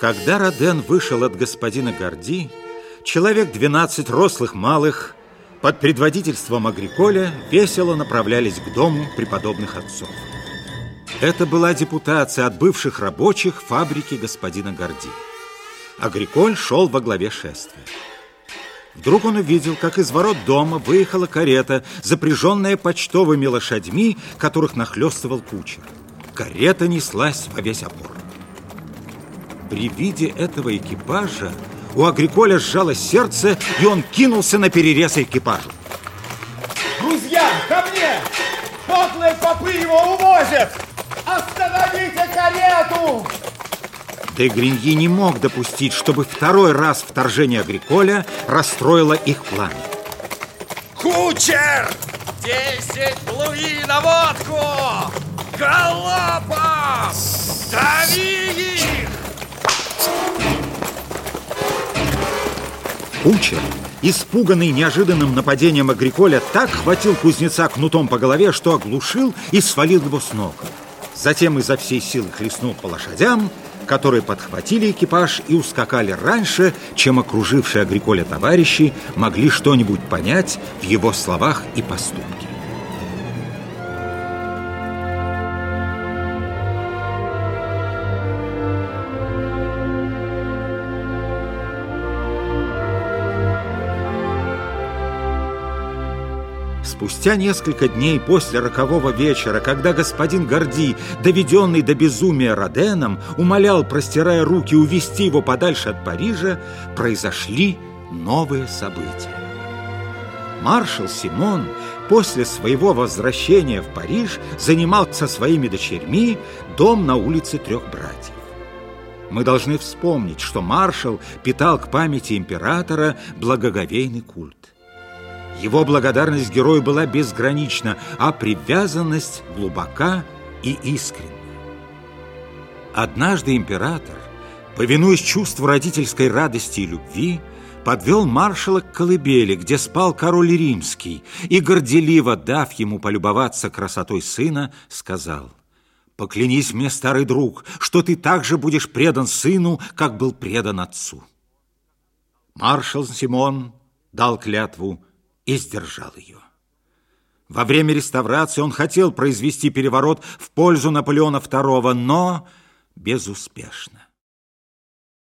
Когда Роден вышел от господина Горди, человек 12 рослых малых под предводительством Агриколя весело направлялись к дому преподобных отцов. Это была депутация от бывших рабочих фабрики господина Горди. Агриколь шел во главе шествия. Вдруг он увидел, как из ворот дома выехала карета, запряженная почтовыми лошадьми, которых нахлестывал кучер. Карета неслась во весь опор. При виде этого экипажа у Агриколя сжалось сердце, и он кинулся на перерез экипажу. Друзья, ко мне! Подлые попы его увозят! Остановите карету! Де Гриньи не мог допустить, чтобы второй раз вторжение Агриколя расстроило их планы. Кучер! Десять луи на водку! Галопом! Дави Кучер, испуганный неожиданным нападением Агриколя, так хватил кузнеца кнутом по голове, что оглушил и свалил его с ног. Затем изо всей силы хлестнул по лошадям, которые подхватили экипаж и ускакали раньше, чем окружившие Агриколя товарищи могли что-нибудь понять в его словах и поступке. Спустя несколько дней после рокового вечера, когда господин Горди, доведенный до безумия Роденом, умолял, простирая руки, увести его подальше от Парижа, произошли новые события. Маршал Симон после своего возвращения в Париж занимал со своими дочерьми дом на улице Трех Братьев. Мы должны вспомнить, что маршал питал к памяти императора благоговейный культ. Его благодарность герою была безгранична, а привязанность глубока и искренна. Однажды император, повинуясь чувству родительской радости и любви, подвел маршала к колыбели, где спал король римский, и, горделиво дав ему полюбоваться красотой сына, сказал, «Поклянись мне, старый друг, что ты также будешь предан сыну, как был предан отцу». Маршал Симон дал клятву и сдержал ее. Во время реставрации он хотел произвести переворот в пользу Наполеона II, но безуспешно.